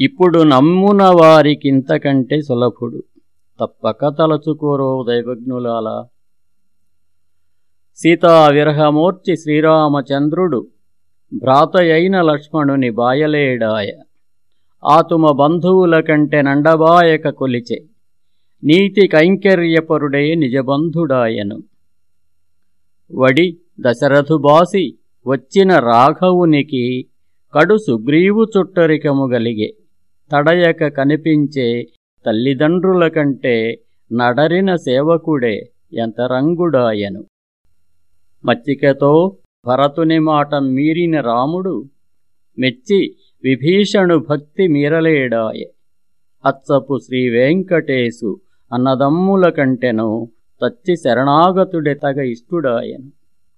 ఇప్పుడు నమ్మున వారికింతకంటే సులభుడు. తప్పక తలచుకోరో దైవజ్ఞులాల. సీతా విరహమూర్చి శ్రీరామచంద్రుడు భ్రాతయైన లక్ష్మణుని బాయలేడాయ. ఆతుమ బంధువుల కంటే నండబాయక కొలిచే. నీతి కైంకర్యపరుడే నిజబంధుడాయను. వడి దశరథుబాసి వచ్చిన రాఘవునికి కడు సుగ్రీవు చుట్టరికము గలిగే. తడయక కనిపించే తల్లిదండ్రుల కంటే నడరిన సేవకుడే ఎంతరంగుడాయను. మచ్చికతో భరతుని మాట మీరిన రాముడు మెచ్చి విభీషణు భక్తి మీరలేడాయె. అచ్చపు శ్రీవేంకటేశు అన్నదమ్ముల కంటెను తచ్చి శరణాగతుడె తగ ఇష్టుడాయను.